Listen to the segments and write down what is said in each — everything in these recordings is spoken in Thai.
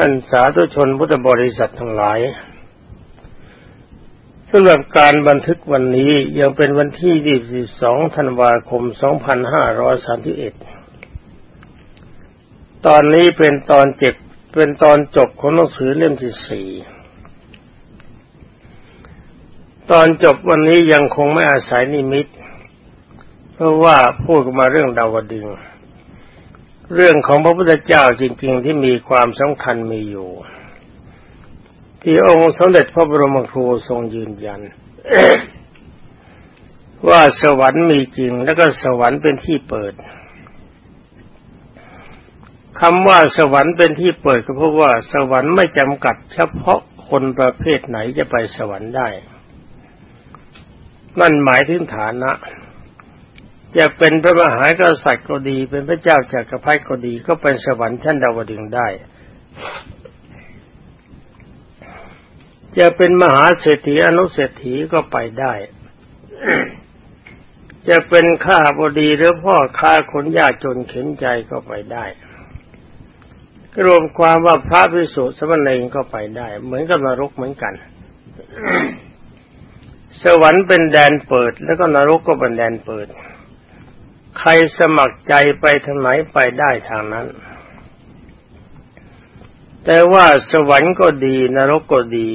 ท่านสาธุชนพุทธบริษัททั้งหลายสำหรับการบันทึกวันนี้ยังเป็นวันที่ 22 ธันวาคม 2531 ตอนนี้เป็นตอนเจ็บเป็นตอนจบของหนังสือเล่มที่สี่ตอนจบวันนี้ยังคงไม่อาศัยนิมิต เพราะว่าพูดมาเรื่องดาวดึง เรื่องของพระพุทธเจ้าจริง ๆ ที่มีความสำคัญมีอยู่ ที่องค์สมเด็จพระบรมครูทรงยืนยัน ว่าสวรรค์มีจริง แล้วก็สวรรค์เป็นที่เปิดคำว่าสวรรค์เป็นที่เปิดก็เพราะว่าสวรรค์ไม่จำกัด เฉพาะคนประเภทไหนจะไปสวรรค์ได้นั่นหมายถึงฐานะ จะเป็นพระมหากษัตริย์ก็ดี เป็นพระเจ้าจากักรพรรดิก็ดี ก็เป็นสวรรค์ชั้นดาวดึงได้ จะเป็นมหาเศรษฐีอนุเศรษฐีก็ไปได้ จะเป็นข้าบดีหรือพ่อค้าคนยากจนเข็นใจก็ไปได้รวมความว่าพระพิสุสมณีก็ไปได้ เหมือนกับนรกเหมือนกัน สวรรค์เป็นแดนเปิด แล้วก็นรกก็เป็นแดนเปิด ใครสมัครใจไปทางไหนไปได้ทางนั้น แต่ว่าสวรรค์ก็ดี นรกก็ดี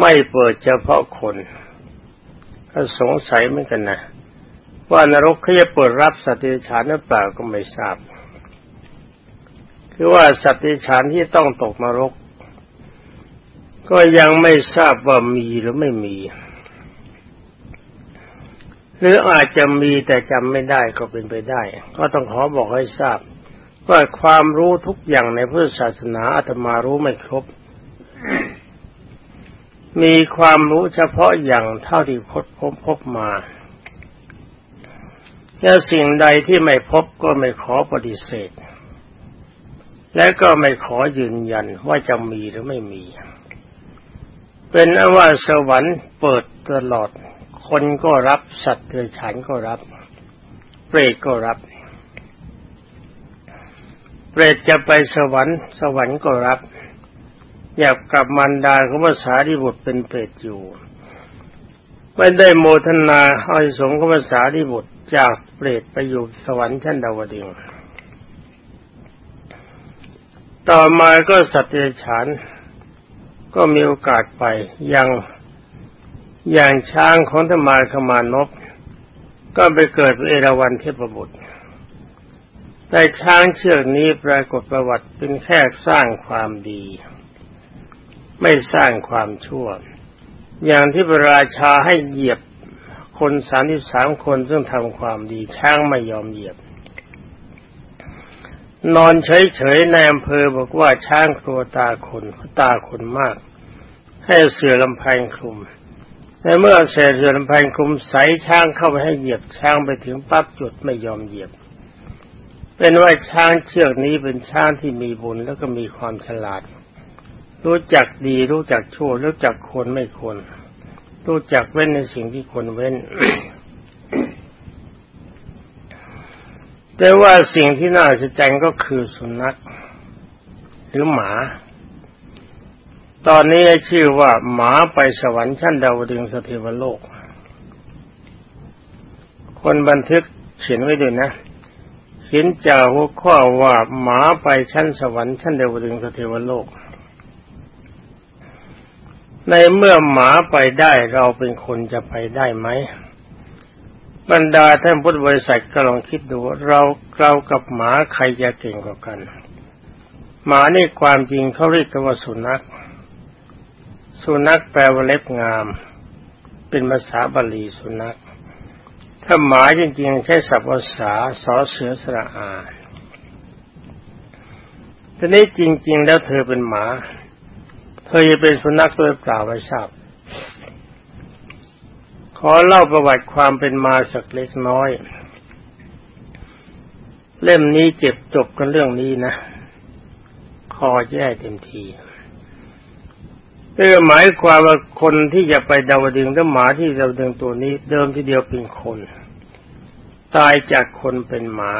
ไม่เปิดเฉพาะคนก็สงสัยเหมือนกันนะ ว่านรกเขาจะเปิดรับสติฉานหรือเปล่าก็ไม่ทราบ คือว่าสัตว์ที่ฉานที่ต้องตกนรก ก็ยังไม่ทราบว่ามีหรือไม่มี หรืออาจจะมีแต่จำไม่ได้ก็เป็นไปได้ ก็ต้องขอบอกให้ทราบ ว่าความรู้ทุกอย่างในพุทธศาสนาอาตมารู้ไม่ครบ มีความรู้เฉพาะอย่างเท่าที่พบพบพบมาและสิ่งใดที่ไม่พบก็ไม่ขอปฏิเสธ และก็ไม่ขอยืนยันว่าจะมีหรือไม่มี เป็นอว่าสวรรค์เปิดตลอด คนก็รับสัตว์เดรัจฉานก็รับ เปรตก็รับ เปรตจะไปสวรรค์ สวรรค์ก็รับ อยากกับมันดาของภาษาที่บุตรเป็นเปรตอยู่ไม่ได้โมทนาอาสงของภาษาที่บุตรจากเปรตไปอยู่สวรรค์ชั้นดาวดึงต่อมาก็สัตว์เดรัจฉานก็มีโอกาสไปย่าง อย่างช้างของธรรมาขมานพก็ไปเกิดเป็นเอราวัณเทพบุตร แต่ช้างเชือกนี้ปรากฏประวัติเป็นแค่สร้างความดี ไม่สร้างความชั่ว อย่างที่พระราชาให้เหยียบคนสามสิบสามคนซึ่งทำความดี ช้างไม่ยอมเหยียบ นอนเฉยๆในอำเภอบอกว่าช้างครัวตาคนตาคนมาก ให้เสือลำแพงคลุม ในเมื่อเสือเสือลำแพงคลุมใส่ช้างเข้าไปให้เหยียบช้างไปถึงปั๊บจุดไม่ยอมเหยียบ เป็นว่าช้างเชือกนี้เป็นช้างที่มีบุญแล้วก็มีความฉลาด รู้จักดีรู้จักชั่วรู้จักควรไม่ควรรู้จักเว้นในสิ่งที่ควรเว้น แต่ว่าสิ่งที่น่าจะใจก็คือสุนัขหรือหมา ตอนนี้ชื่อว่าหมาไปสวรรค์ชั้นดาวดึงสเทวโลก คนบันทึกเขียนไว้ด้วยนะเขียนจากหัวข้อว่าหมาไปชั้นสวรรค์ชั้นดาวดึงสเทวโลก ในเมื่อหมาไปได้เราเป็นคนจะไปได้ไหม บรรดาท่านพุทธบริษัทก็ลองคิดดูเราเรากับหมาใครจะเก่งกว่ากัน หมานี่ความจริงเขาเรียกว่าสุนัข สุนัขแปลว่าเล็บงาม เป็นภาษาบาลีสุนัข ถ้าหมาจริงๆ ใช้ศัพท์ภาษาสอเสือสระอาทีนี้จริง ๆ แล้วเธอเป็นหมา เธอจะเป็นสุนัขตัวเปล่าไม่ทราบขอเล่าประวัติความเป็นมาสักเล็กน้อย เล่มนี้เจ็บจบกันเรื่องนี้นะ คอแย่เต็มที เพื่อหมายความว่าคนที่จะไปดาวดึงถ้าหมาที่ดาวดึงตัวนี้ เดิมทีเดียวเป็นคน ตายจากคนเป็นหมา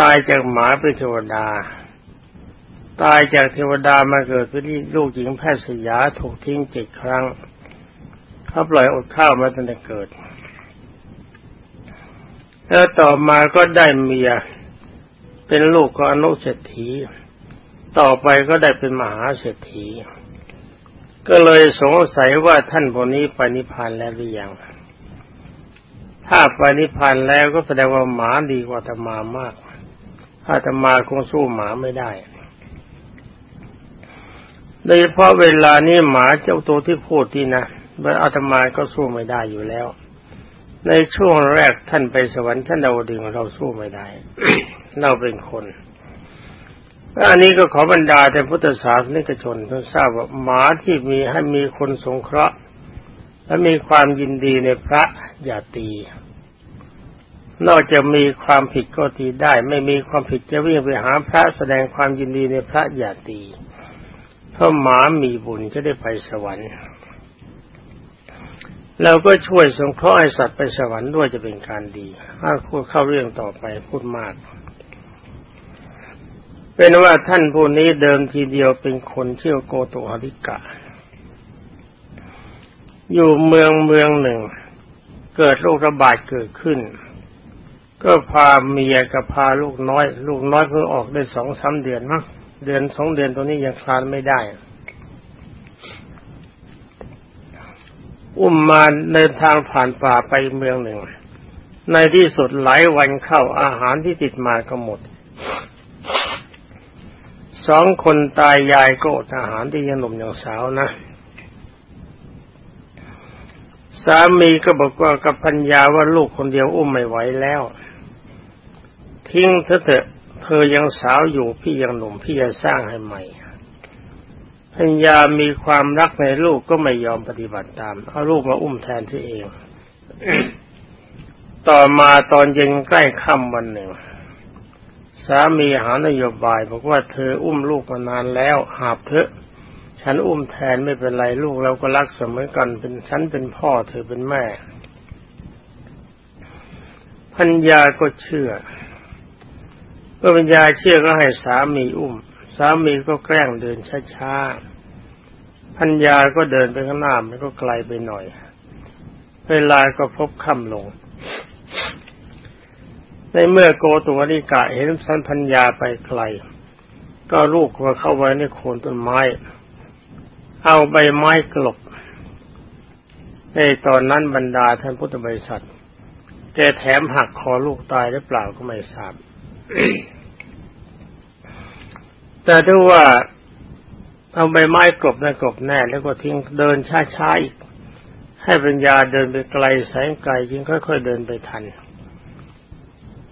ตายจากหมาเป็นเทวดา ตายจากเทวดามาเกิดเป็นลูกหญิงแพทย์สยาถูกทิ้งเจ็ดครั้งเขาปล่อยอดข้าวมาตั้งแต่เกิด แล้วต่อมาก็ได้เมีย เป็นลูกของอนุเศรษฐี ต่อไปก็ได้เป็นมหาเศรษฐี ก็เลยสงสัยว่าท่านคนนี้ไปนิพพานแล้วหรือยัง ถ้าไปนิพพานแล้วก็แสดงว่าหมาดีกว่าธรรมามาก ถ้าธรรมาคงสู้หมาไม่ได้โดยเฉพาะเวลานี้หมาเจ้าตัวที่พูดที่นะเมื่อาตมาก็สู้ไม่ได้อยู่แล้ว ในช่วงแรกท่านไปสวรรค์ท่านเราดึงเราสู้ไม่ได้ เราเป็นคน อันนี้ก็ขอบรรดาแต่พุทธศาสนิกชนท่านทราบว่าหมาที่มีให้มีคนสงเคราะห์ และมีความยินดีในพระอย่าตี นอกจากมีความผิดก็ตีได้ ไม่มีความผิดจะวิ่งไปหาพระแสดงความยินดีในพระอย่าตีเพราะหมามีบุญจะได้ไปสวรรค์เราก็ช่วยสงเคราะห์สัตว์ไปสวรรค์ด้วยจะเป็นการดีถ้าพูดเข้าเรื่องต่อไปพูดมาก เป็นว่าท่านผู้นี้เดิมทีเดียวเป็นคนเชื่อโกตุอริกะ อยู่เมืองเมืองหนึ่ง เกิดโรคระบาดเกิดขึ้น ก็พาเมียกับพาลูกน้อย ลูกน้อยเพิ่งออกได้สองสาเดือนมั้งเดือนสองเดือนตัวนี้ยังคลานไม่ได้ อุ้มมาเดินทางผ่านป่าไปเมืองหนึ่ง ในที่สุดหลายวันเข้าอาหารที่ติดมาก็หมด สองคนตายยายก็อดอาหารที่ยังหนุ่มยังสาวนะสามีก็บอกว่ากับพัญญาว่าลูกคนเดียวอุ้มไม่ไหวแล้ว ทิ้งเธอเถอะเธอยังสาวอยู่พี่ยังหนุ่มพี่จะสร้างให้ใหม่พัญญามีความรักในลูกก็ไม่ยอมปฏิบัติตามเอาลูกมาอุ้มแทนที่เอง ต่อมาตอนเย็นใกล้ค่ำวันหนึ่ง สามีหานโยบาย บอกว่าเธออุ้มลูกมานานแล้วหาบเถอะฉันอุ้มแทนไม่เป็นไรลูกเราก็รักเสมอกันเป็นฉันเป็นพ่อเธอเป็นแม่พัญญาก็เชื่อเมื่อพัญญาเชื่อก็ให้สามีอุ้ม สามีก็แกล้งเดินช้าๆพัญญาก็เดินไปข้างหน้ามันก็ไกลไปหน่อย เวลาก็พบค่ำลง ในเมื่อโกตุวริกะเห็นสันพัญญาไปไกล ก็ลูกมาเข้าไว้ในโคนต้นไม้ เอาใบไม้กลบ ในตอนนั้นบรรดาท่านพุทธบริษัทแกแถมหักคอลูกตายหรือเปล่าก็ไม่ทราบ แต่ถ้าว่าเอาใบไม้กลบนะกลบแน่ แล้วก็ทิ้งเดินช้าๆอีก ให้ปัญญาเดินไปไกลแสงไกลยิ่งค่อย ๆ เดินไปทัน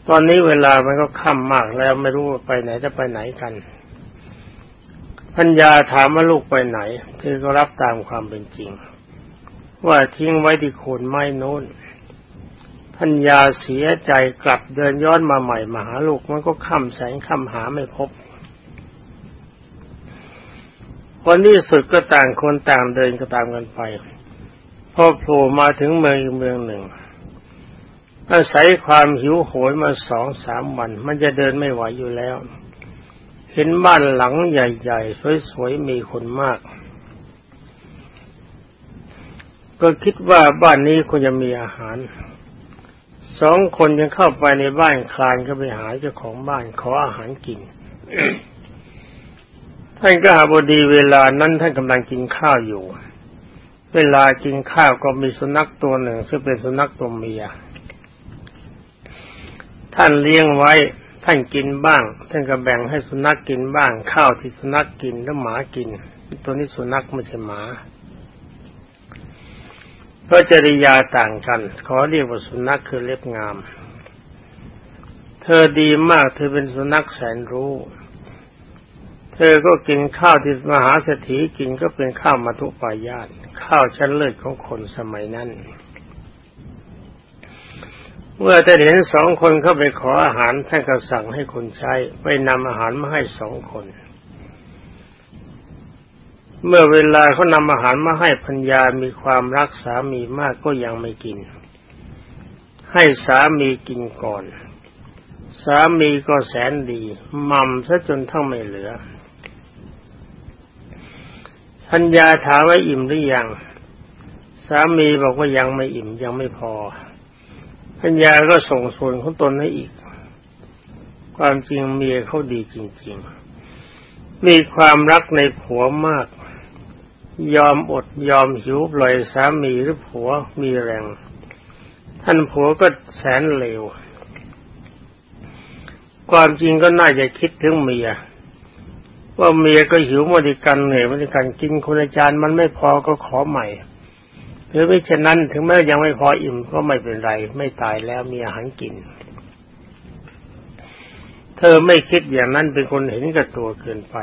ตอนนี้เวลามันก็ค่ำมากแล้วไม่รู้ไปไหนจะไปไหนกันพัญญาถามว่าลูกไปไหน เธอก็รับตามความเป็นจริง ว่าทิ้งไว้ที่โคนไม้โน้นพัญญาเสียใจกลับเดินย้อนมาใหม่มาหาลูกมันก็ค่ำแสงค่ำหาไม่พบคนที่สุดก็ต่างคนต่างเดินก็ตามกันไปพอโผล่มาถึงเมืองอีกเมืองหนึ่ง อาศัยความหิวโหยมาสองสามวัน มันจะเดินไม่ไหวอยู่แล้ว เห็นบ้านหลังใหญ่ๆสวยๆมีคนมาก ก็คิดว่าบ้านนี้ควรจะมีอาหารสองคนยังเข้าไปในบ้านคลานก็ไปหาเจ้าของบ้านขออาหารกินท่านก็หาบดีเวลานั้นท่านกำลังกินข้าวอยู่ เวลากินข้าวก็มีสุนัขตัวหนึ่งซึ่งเป็นสุนัขตัวเมีย ท่านเลี้ยงไว้ ท่านกินบ้าง ท่านก็แบ่งให้สุนัขกกินบ้าง ข้าวที่สุนัขกกินแล้วหมากิน ตัวนี้สุนัขไม่ใช่หมาเพราะจริยาต่างกัน ขอเรียกว่าสุนัขคือเล็บงาม เธอดีมากเธอเป็นสุนัขแสนรู้ เธอก็กินข้าวที่มหาเศรษฐีกินก็เป็นข้าวมาทุปายาตข้าวชั้นเลิศของคนสมัยนั้น เมื่อท่านเห็นสองคนเข้าไปขออาหารท่านก็สั่งให้คนใช้ไปนำอาหารมาให้สองคน เมื่อเวลาเขานำอาหารมาให้พัญญามีความรักสามีมากก็ยังไม่กิน ให้สามีกินก่อน สามีก็แสนดีมั่มซะจนทั้งไม่เหลือพัญญาถามว่าอิ่มหรือยัง สามีบอกว่ายังไม่อิ่มยังไม่พอ พัญญาก็ส่งส่วนของตนให้อีก ความจริงเมียเขาดีจริง ๆ มีความรักในผัวมาก ยอมอดยอมหิวปล่อยสามีหรือผัวมีแรง ท่านผัวก็แสนเลว ความจริงก็น่าจะคิดถึงเมียว่าเมียก็หิวมาดิกันเหนื่อยมาดิกันกินคนอาจารย์มันไม่พอก็ขอใหม่ หรือไม่เช่นนั้นถึงแม้ยังไม่พออิ่มก็ไม่เป็นไร ไม่ตายแล้วมีอาหารกิน เธอไม่คิดอย่างนั้นเป็นคนเห็นกับตัวเกินไป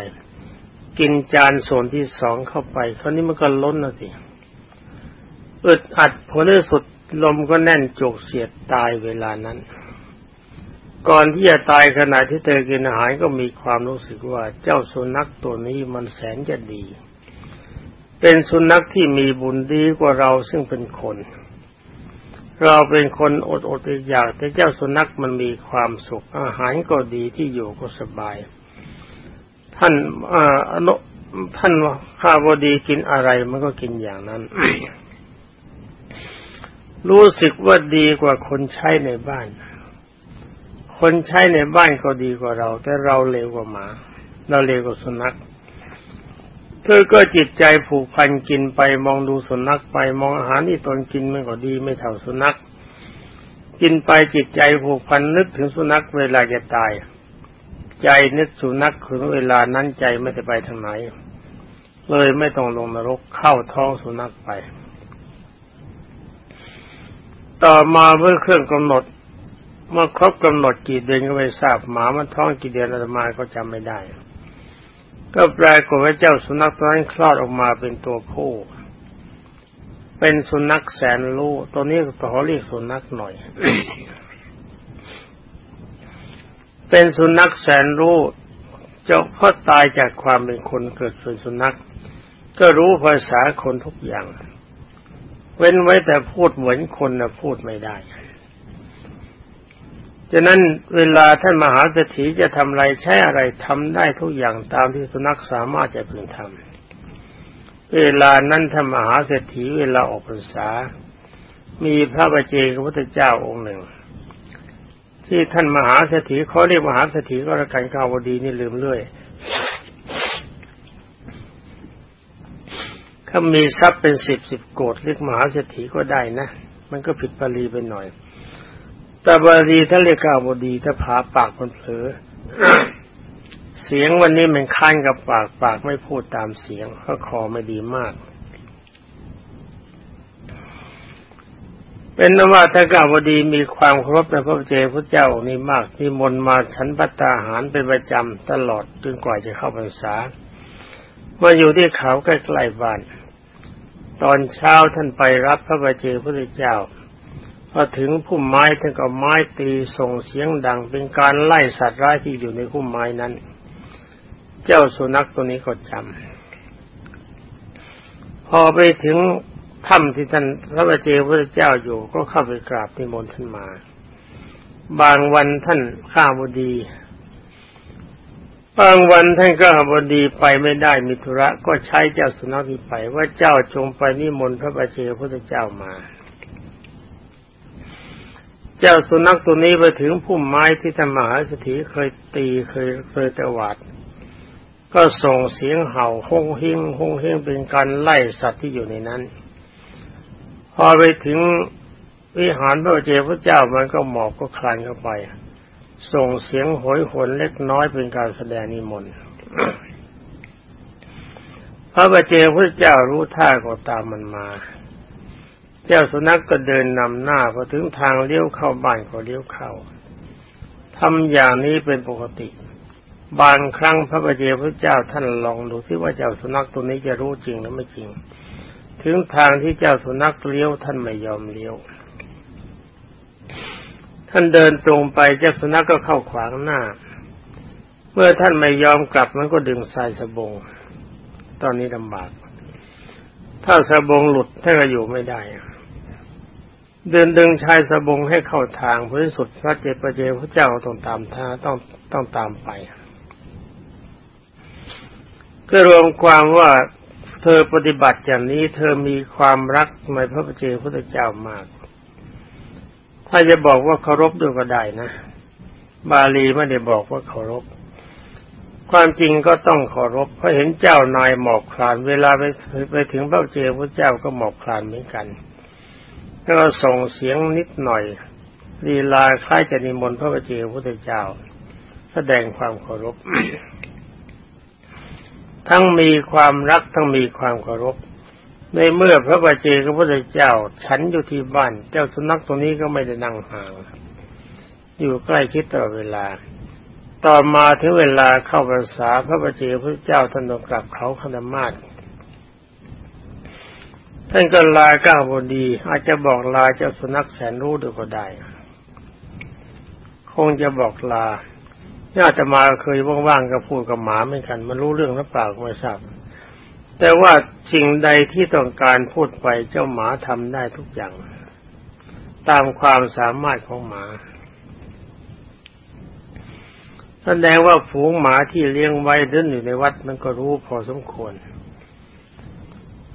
กินจานส่วนที่สองเข้าไปคราวนี้มันก็ล้นแล้วสิอึดอัดผลที่สุดลมก็แน่นจุกเสียดตายเวลานั้น ก่อนที่จะตายขณะที่เธอกินอาหารก็มีความรู้สึกว่าเจ้าสุนัขตัวนี้มันแสนจะดี เป็นสุนัขที่มีบุญดีกว่าเราซึ่งเป็นคน เราเป็นคนอดอดอยากแต่เจ้าสุนัขมันมีความสุข อาหารก็ดีที่อยู่ก็สบาย ท่านอานุท่านข้าบดีกินอะไรมันก็กินอย่างนั้น รู้สึกว่าดีกว่าคนใช้ในบ้าน คนใช้ในบ้านก็ดีกว่าเรา แต่เราเลวกว่าหมา เราเลวกว่าสุนัข ธอก็จิตใจผูกพันกินไปมองดูสุนัขไปมองอาหารที่ตนกินมันก็ดีไม่เท่าสุนัข กินไปจิตใจผูกพันนึกถึงสุนัขเวลาจะตาย ใจนึกสุนัขถึงเวลานั้นใจไม่ได้ไปทางไหน เลยไม่ต้องลงนรกเข้าท้องสุนัขไป ต่อมาเมื่อเครื่องกำหนดเมื่อครบกำหนดกี่เดือนก็ไม่ทราบหมามันท้องกี่เดือนอาตมาก็จำไม่ได้ ก็ปรากฏว่าเจ้าสุนัขตัวนั้นคลอดออกมาเป็นตัวผู้ เป็นสุนัขแสนรู้ตัวนี้ขอเรียกสุนัขหน่อย เป็นสุนัขแสนรู้เจ้าพ่อตายจากความเป็นคนเกิดเป็นสุนัข ก็รู้ภาษาคนทุกอย่าง เว้นไว้แต่พูดเหมือนคนนะพูดไม่ได้ ฉะนั้นเวลาท่านมหาเศรษฐีจะทำอะไรใช้อะไรทำได้ทุกอย่างตามที่สุนัขสามารถจะพึงทำเวลานั้นท่านมหาเศรษฐีเวลาออกพรรษา มีพระบัจเจกพระพุทธเจ้าองค์หนึ่ง ที่ท่านมหาเศรษฐีเขาเรียกมหาเศรษฐีก็ระกันกาวดีนี่ลืมเรื่อยเขามีทรัพย์เป็นสิบสิบโกดเรียกมหาเศรษฐีก็ได้นะ มันก็ผิดปรีไปหน่อย แต่บาลีถ้าเรียกกาบดีถ้าผาปากคนเผลอเสียงวันนี้มันค้นกับปากปากไม่พูดตามเสียงเพราะคอไม่ดีมาก เป็นนว่าถ้ากาบดีมีความครบในพระเจ้าพระเจ้านี่มากที่มนมาฉันพัตตาหารเป็นประจำตลอดจนกว่าจะเข้าพรรษามาอยู่ที่เขาใกล้ๆบ้าน ตอนเช้าท่านไปรับพระบาเจพระเจ้า พอถึงพุ่มไม้ท่านก็ไม้ตีส่งเสียงดัง เป็นการไล่สัตว์ร้ายที่อยู่ในพุ่มไม้นั้น เจ้าสุนัขตัวนี้ก็จำพอไปถึงถ้ำที่ท่านพระบาเจพระเจ้าอยู่ก็เข้าไปกราบที่มนท่านมา บางวันท่านข้าบดีบางวันท่านก็บดีไปไม่ได้มิธุระก็ใช้เจ้าสุนัขที่ไปว่าเจ้าจงไปนิมนต์พระบาเจพระเจ้ามา เจ้าสุนัขตัวนี้ไปถึงพุ่มไม้ที่ธรรมหาสถีเคยตีเคยเคยตะวัดก็ส่งเสียงเห่าฮงเฮงฮงเฮงเป็นการไล่สัตว์ที่อยู่ในนั้น พอไปถึงวิหารพระเจ้าพระเจ้ามันก็หมอบก็คลานเข้าไป ส่งเสียงโหยหวนเล็กน้อยเป็นการแสดงนิมนต์พระบเจ้าพระเจ้ารู้ท่าก็ตามมันมา เจ้าสุนัขกก็เดินนำหน้าพอถึงทางเลี้ยวเข้าบ้านก็เลี้ยวเข้าทำอย่างนี้เป็นปกติ บางครั้งพระบาเจพระเจ้าท่านลองดูที่ว่าเจ้าสุนัขตัวนี้จะรู้จริงหรือไม่จริง ถึงทางที่เจ้าสุนัขเลี้ยวท่านไม่ยอมเลี้ยว ท่านเดินตรงไปเจ้าสุนัขกก็เข้าขวางหน้า เมื่อท่านไม่ยอมกลับมันก็ดึงสายสบง ตอนนี้ลำบาก ถ้าสบงหลุดท่านก็อยู่ไม่ได้ เดินดึงชายสบงให้เข้าทางพระสุดพระเจประเจพระเจ้าต้องตามท่าต้องต้องตามไปก็รวมความว่าเธอปฏิบัติอย่างนี้ เธอมีความรักในพระประเจพระเจ้ามาก ถ้าจะบอกว่าเคารพด้วยก็ได้นะ บาลีไม่ได้บอกว่าเคารพความจริงก็ต้องเคารพเพราะเห็นเจ้านายหมอบคลาน เวลาไปไปถึงพระเจ้าพระเจ้าก็หมอบคลานเหมือนกัน ก็ส่งเสียงนิดหน่อยลีลาคล้ายจะนิมนต์พระเจ้าพระเจ้า แสดงความเคารพ ทั้งมีความรักทั้งมีความเคารพ ในเมื่อพระบาเจพระพุทธเจ้า ฉันอยู่ที่บ้าน เจ้าสุนัขตัวนี้ก็ไม่ได้นั่งห่าง อยู่ใกล้ชิดตลอดเวลา ต่อมาถึงเวลาเข้าพรรษาพระบาเจพระเจ้าท่านองกลับเขาคณมาศ ท่านก็ลาก้าวบดี อาจจะบอกลาเจ้าสุนัขแสนรู้ดูก็ได้ คงจะบอกลาญาติมาเคยว่างๆก็พูดกับหมาเหมือนกัน มันรู้เรื่องหรือเปล่าไม่ทราบแต่ว่าสิ่งใดที่ต้องการพูดไปเจ้าหมาทำได้ทุกอย่าง ตามความสามารถของหมาแสดงว่าฝูงหมาที่เลี้ยงไว้เดินอยู่ในวัดมันก็รู้พอสมควร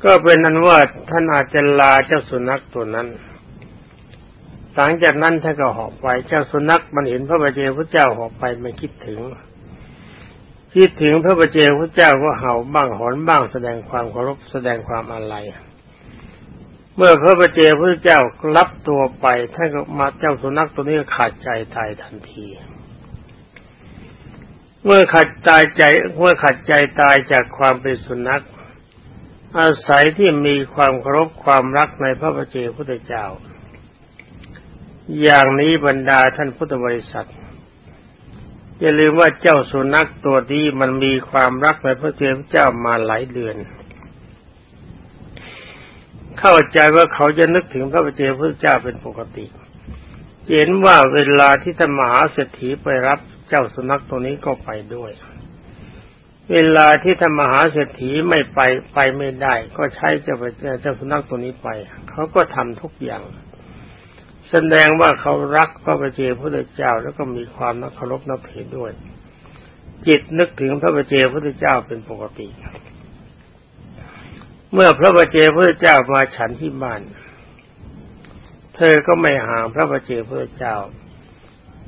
ก็เป็นนั้นว่าท่านอาจจะลาเจ้าสุนัขตัวนั้น หลังจากนั้นท่านก็หอบไป เจ้าสุนัขมันเห็นพระบาเจพระเจ้าหอบไปมันคิดถึง คิดถึงพระบาเจพระเจ้าก็เห่าบ้างหอนบ้างแสดงความเคารพแสดงความอาลัยเมื่อพระบาเจพระเจ้ารับตัวไปท่านก็มาเจ้าสุนัขตัวนี้ขาดใจตายทันที เมื่อขัดตายใจเมื่อขัดใจตายจากความเป็นสุนัข อาศัยที่มีความเคารพความรักในพระบาเจพระเจ้า อย่างนี้บรรดาท่านพุทธบริษัทอย่าลืมว่าเจ้าสุนัขตัวนี้มันมีความรักในพระเจ้ามาหลายเดือน เข้าใจว่าเขาจะนึกถึงพระเจ้าพระเจ้าเป็นปกติ เห็นว่าเวลาที่ท่านมหาเศรษฐีไปรับเจ้าสุนัขตัวนี้ก็ไปด้วย เวลาที่ท่านมหาเศรษฐีไม่ไปไปไม่ได้ ก็ใช้เจ้าเจ้าสุนัขตัวนี้ไป เขาก็ทำทุกอย่าง แสดงว่าเขารักพระบเจ้าพระเจ้าแล้วก็มีความนักเคารพนับถือด้วย จิตนึกถึงพระบเจ้าพระเจ้าเป็นปกติ เมื่อพระบเจ้าพระเจ้ามาฉันที่บ้าน เธอก็ไม่ห่างพระบเจ้าพระเจ้า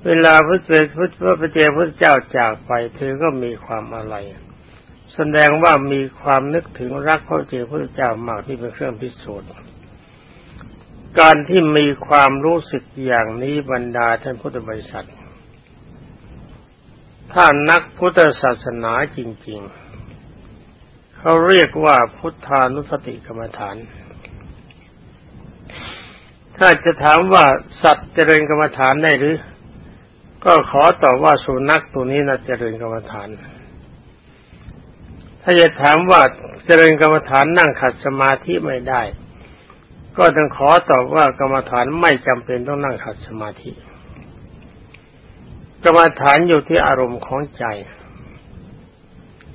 เวลาพระเจ้าพระบเจ้าพระเจ้าจากไป เธอก็มีความอะไร แสดงว่ามีความนึกถึงรักพระเจ้าพระเจ้ามากที่เป็นเครื่องพิสูจน์การที่มีความรู้สึกอย่างนี้บรรดาท่านพุทธบริษัท ถ้านักพุทธศาสนาจริง ๆ เขาเรียกว่าพุทธานุสติกรรมฐาน ถ้าจะถามว่าสัตว์เจริญกรรมฐานได้หรือ ก็ขอตอบว่าสุนัขตัวนี้น่าเจริญกรรมฐาน ถ้าจะถามว่าเจริญกรรมฐานนั่งขัดสมาธิไม่ได้ ก็ต้องขอตอบว่ากรรมฐานไม่จำเป็นต้องนั่งขัดสมาธิ กรรมฐานอยู่ที่อารมณ์ของใจ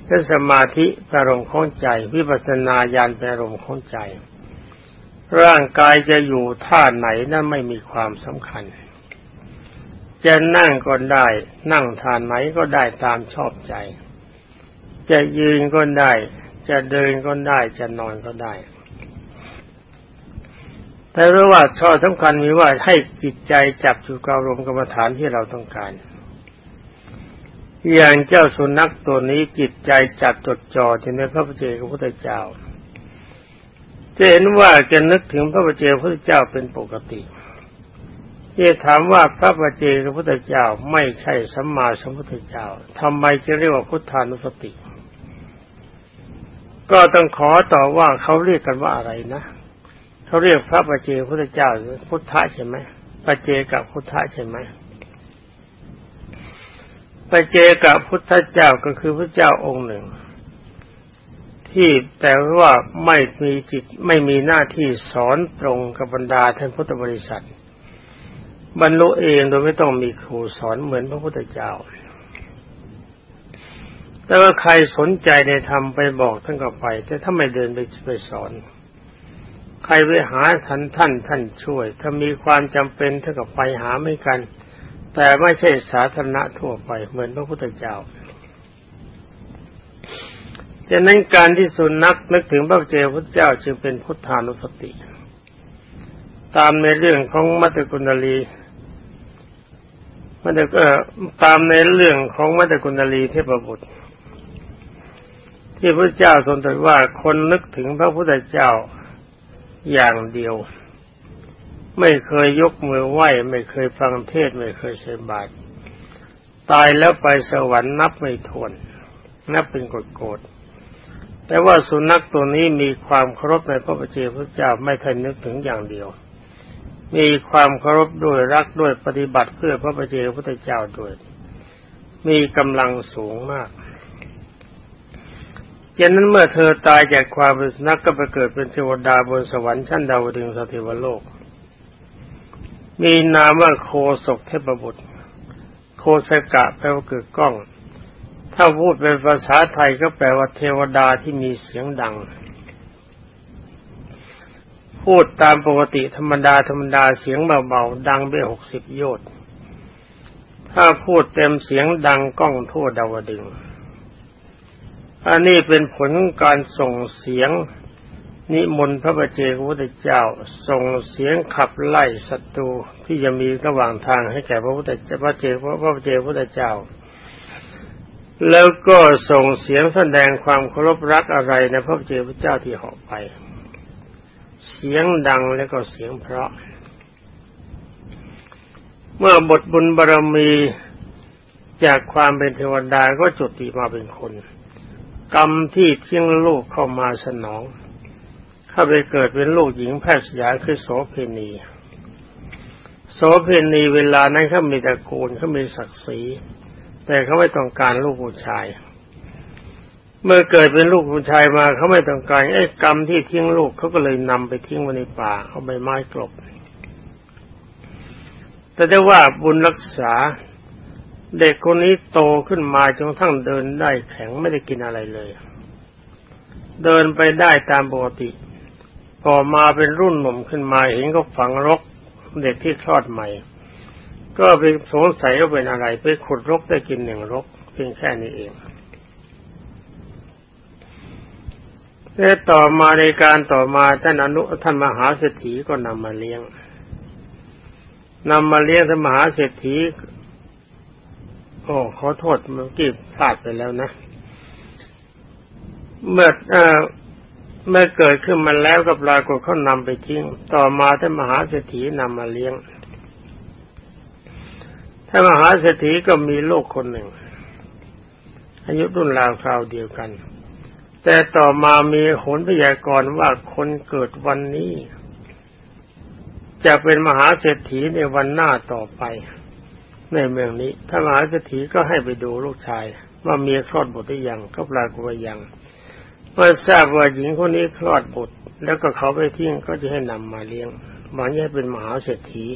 ถ้าสมาธิอารมณ์ของใจ วิปัสสนาญาณเป็นอารมณ์ของใจ ร่างกายจะอยู่ท่าไหนนั้นไม่มีความสำคัญ จะนั่งก็ได้ นั่งท่าไหนก็ได้ตามชอบใจ จะยืนก็ได้ จะเดินก็ได้ จะนอนก็ได้ แต่รู้ว่าข้อสำคัญมีว่าให้จิตใจจับอยู่กับอารมณ์กรรมฐานที่เราต้องการ อย่างเจ้าสุนัขตัวนี้จิตใจจับจดจ่อที่ในพระพุทธเจ้าพุทธเจ้าจะเห็นว่าจะนึกถึงพระพเจ้าพุทธเจ้าเป็นปกติที่ถามว่าพระพเจ้าพุทธเจ้าไม่ใช่สัมมาสัมพุทธเจ้าทำไมจะเรียกว่าพุทธานุสติ ก็ต้องขอต่อว่าเขาเรียกกันว่าอะไรนะเขาเรียกพระปเจพุทธเจ้าหรือพุทธะใช่ไหมปเจกับพุทธะใช่ไหมปเจกับพุทธเจ้าก็คือพระเจ้าองค์หนึ่ง ที่แต่ว่าไม่มีจิตไม่มีหน้าที่สอนตรงกับบรรดาท่านพุทธบริษัทบรรลุเองโดยไม่ต้องมีครูสอนเหมือนพระพุทธเจ้า แต่ว่าใครสนใจในธรรมไปบอกท่านก็ไป แต่ถ้าไม่เดินไปไปสอน ใครไปหาท่านท่านท่านช่วย ถ้ามีความจำเป็นท่านกับไปหาไม่กัน แต่ไม่ใช่สาธารณะทั่วไป เหมือนพระพุทธเจ้าฉะนั้นการที่สุนัขนึกถึงพระเจ้าพระเจ้าจึงเป็นพุทธานุสติ ตามในเรื่องของมัตตกุณลีมัตตก็ตามในเรื่องของมัตตกุณลีเทพบุตร ที่พระเจ้าทรงตรัสว่าคนนึกถึงพระพุทธเจ้าอย่างเดียว ไม่เคยยกมือไหว้ไม่เคยฟังเทศไม่เคยใช้บาตรตายแล้วไปสวรรค์นับไม่ถ้วน นับเป็นกฎโกรธแต่ว่าสุนัขตัวนี้มีความเคารพในพระปเจพระเจ้าไม่ทันนึกถึงอย่างเดียว มีความเคารพด้วยรักด้วยปฏิบัติเพื่อพระปเจพระเจ้าด้วย มีกำลังสูงมาก ฉะนั้นเมื่อเธอตายจากความเป็นนักก็ไปเกิดเป็นเทวดาบนสวรรค์ชั้นดาวดึงสถิวโลก มีนามว่าโคศกเทพบุตร โคสกะแปลว่าเกิดกล้อง ถ้าพูดเป็นภาษาไทยก็แปลว่าเทวดาที่มีเสียงดัง พูดตามปกติธรรมดาธรรมดาเสียงเบาๆดังไปหกสิบโยชน์ถ้าพูดเต็มเสียงดังก้องทั่วดาวดึง อันนี้เป็นผลของการส่งเสียง นิมนต์พระบเจกพุทธเจ้า ส่งเสียงขับไล่ศัตรูที่จะมีระหว่างทางให้แก่พระพุทธเจ้าพระเจกพระบเจกพุทธเจ้า แล้วก็ส่งเสียงแสดงความเคารพรักอะไรในพระเจกพระเจ้าที่เหาะไป เสียงดังแล้วก็เสียงเพราะ เมื่อบทบุญบารมีจากความเป็นเทวดาก็จุติมาเป็นคน กรรมที่เที่ยงลูกเข้ามาสนอง เข้าไปเกิดเป็นลูกหญิงแพทย์สยาคือโสเพณีโสเพณีเวลานั้นเขามีตระกูลเขามีศักดิ์ศรี แต่เขาไม่ต้องการลูกผู้ชาย เมื่อเกิดเป็นลูกผู้ชายมาเขาไม่ต้องการไอ้กรรมที่ทิ้งลูกเขาก็เลยนำไปทิ้งไว้ในป่าเอาใบไม้กลบ แต่ได้ว่าบุญรักษา เด็กคนนี้โตขึ้นมาจนทั้งเดินได้แข็งไม่ได้กินอะไรเลย เดินไปได้ตามปกติ พอมาเป็นรุ่นหนุ่มขึ้นมาเห็นก็ฝังรกเด็กที่คลอดใหม่ ก็ไปสงสัยว่าเป็นอะไร ไปขุดรกได้กินหนึ่งรกเพียงแค่นี้เองแต่ต่อมาในการต่อมาท่านอนุท่านมหาเศรษฐีก็นำมาเลี้ยงนำมาเลี้ยงท่านมหาเศรษฐี โอ้ขอโทษเมื่อกี้พลาดไปแล้วนะ เมื่อเอ่อเมื่อเกิดขึ้นมาแล้วกับลากฏเขานำไปทิ้ง ต่อมาท่านมหาเศรษฐีนำมาเลี้ยงท่านมหาเศรษฐีก็มีลูกคนหนึ่ง อายุรุ่นราวคราวเดียวกัน แต่ต่อมามีโหนพยากรณ์ว่าคนเกิดวันนี้ จะเป็นมหาเศรษฐีในวันหน้าต่อไป ในเมืองนี้ถ้ามหาเศรษฐีก็ให้ไปดูลูกชาย ว่าเมียคลอดบุตรหรือยังก็ปรากฏว่ายังเมื่อทราบว่าหญิงคนนี้คลอดบุตร แล้วก็เขาไปทิ้งก็จะให้นำมาเลี้ยงหมันให้เป็นมหาเศรษฐี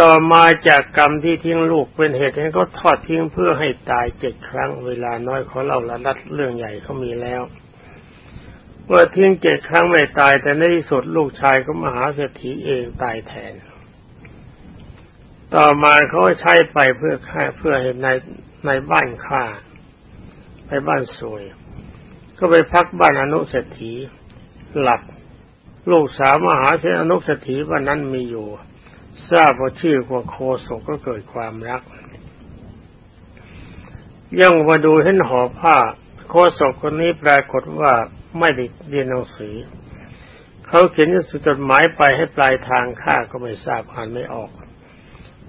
ต่อมาจากกรรมที่ทิ้งลูกเป็นเหตุให้เขาทอดทิ้งเพื่อให้ตายเจ็ดครั้ง เวลาน้อยเขาเล่าละลัดเรื่องใหญ่เขามีแล้วเมื่อทิ้งเจ็ดครั้งไม่ตายแต่ในที่สุดลูกชายก็มหาเศรษฐีเองตายแทน ต่อมาเขาใช้ไปเพื่อค่าเพื่อเห็นในในบ้านข้าไปบ้านสวย ก็ไปพักบ้านอนุเศรษฐีหลับลูกสาวมหาเทอนุเศรษฐีวันนั้นมีอยู่ ทราบว่าชื่อว่าโคศกก็เกิดความรักย่องมาดูเห็นห่อผ้า โคศกคนนี้ปรากฏว่าไม่ได้เรียนหนังสือเขาเขียนจดหมายไปให้ปลายทางข้าก็ไม่ทราบอ่านไม่ออก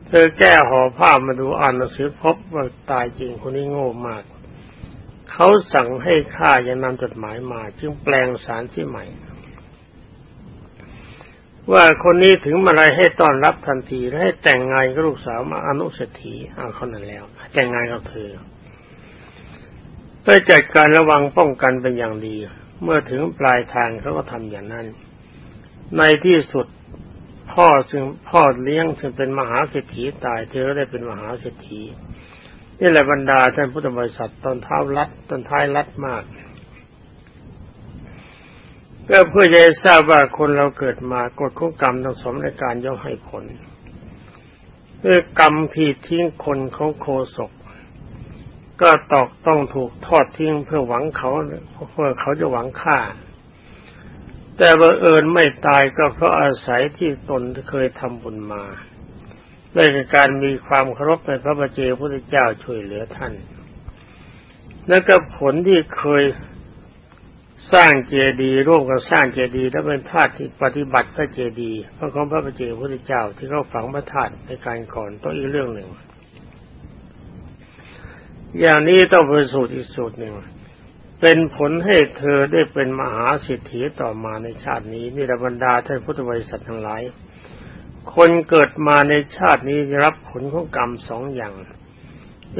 เธอแก้ห่อผ้ามาดูอ่านหนังสือพบว่าตายจริงคนนี้โง่มาก เขาสั่งให้ข้ายังนำจดหมายมา จึงแปลงสารที่ใหม่ ว่าคนนี้ถึงมาอะไรให้ต้อนรับทันทีและให้แต่งงานกับลูกสาวมาอนุสถีเอาเขานั้นแล้ว แต่งงานกับเธอเพื่อจัดการระวังป้องกันเป็นอย่างดี เมื่อถึงปลายทางเขาก็ทำอย่างนั้น ในที่สุด พ่อซึ่งพ่อเลี้ยงซึ่งเป็นมหาเศรษฐีตายเธอได้เป็นมหาเศรษฐีนี่แหละบรรดาท่านพุทธบริษัทตอนเท้ารัดตอนท้ายรัดมากก็เพื่อจะทราบว่าคนเราเกิดมากฎของกรรมต้องสมในการย่อมให้ผลเมื่อกรรมผิดทิ้งคนของโคศก ก็ตอกต้องถูกทอดทิ้งเพื่อหวังเขาเพื่อเขาจะหวังฆ่า แต่บังเอิญไม่ตายก็เพราะอาศัยที่ตนเคยทำบุญมาได้การมีความเคารพในพระบเจ้าพุทธเจ้าช่วยเหลือท่าน และก็ผลที่เคยสร้างเจดีย์ร่วมกับสร้างเจดีย์และเป็นธาตุที่ปฏิบัติพระเจดีย์พระของพระบเจ้าพุทธเจ้าที่เขาฝังพระธาตุในการก่อนต้องอีกเรื่องหนึ่ง อย่างนี้ต้องเป็นสูตรอีกสูตรหนึ่ง เป็นผลให้เธอได้เป็นมหาสิทธิต่อมาในชาตินี้นี่ระบรรดาท่านพุทธบริษัททั้งหลาย คนเกิดมาในชาตินี้รับผลของกรรมสองอย่าง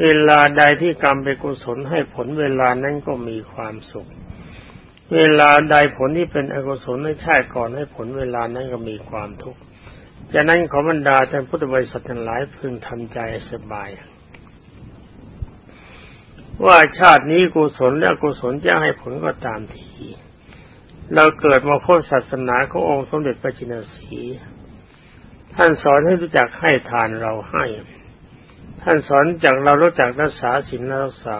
เวลาใดที่กรรมเป็นกุศลให้ผลเวลานั้นก็มีความสุข เวลาใดผลที่เป็นอกุศลในชาติก่อนให้ผลเวลานั้นก็มีความทุกข์จากนั้นขอบรรดาท่านพุทธบริษัททั้งหลายพึงทำใจสบาย ว่าชาตินี้กุศลและกุศลจะให้ผลก็ตามที เราเกิดมาพบศาสนาขององค์สมเด็จพระจินสีท่านสอนให้รู้จักให้ทานเราให้ ท่านสอนจากเรารู้จักรักษาศีลรักษา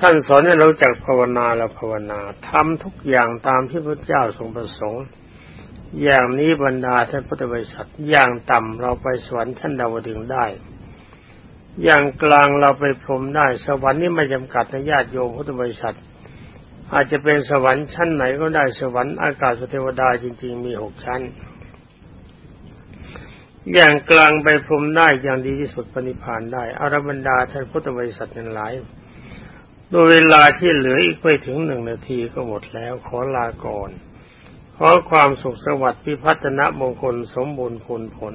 ท่านสอนให้เราจักภาวนาเราภาวนาทำทุกอย่างตามที่พระเจ้าทรงประสงค์ อย่างนี้บรรดาท่านพุทธบริษัทอย่างต่ำเราไปสวรรค์ชั้นดาวดึงได้ อย่างกลางเราไปพรมได้ สวรรค์นี้ไม่จำกัดในญาติโยมพุทธบริษัท อาจจะเป็นสวรรค์ชั้นไหนก็ได้สวรรค์อากาศเทวดาจริง ๆ มีหกชั้น อย่างกลางไปพรมได้อย่างดีที่สุดปณิพานได้อารบรรดาท่านพุทธบริษัทนั้นหลายโดยเวลาที่เหลืออีกไม่ถึงหนึ่งนาทีก็หมดแล้วขอลาก่อนขอความสุขสวัสดิ์พิพัฒนมงคลสมบูรณ์ผลผล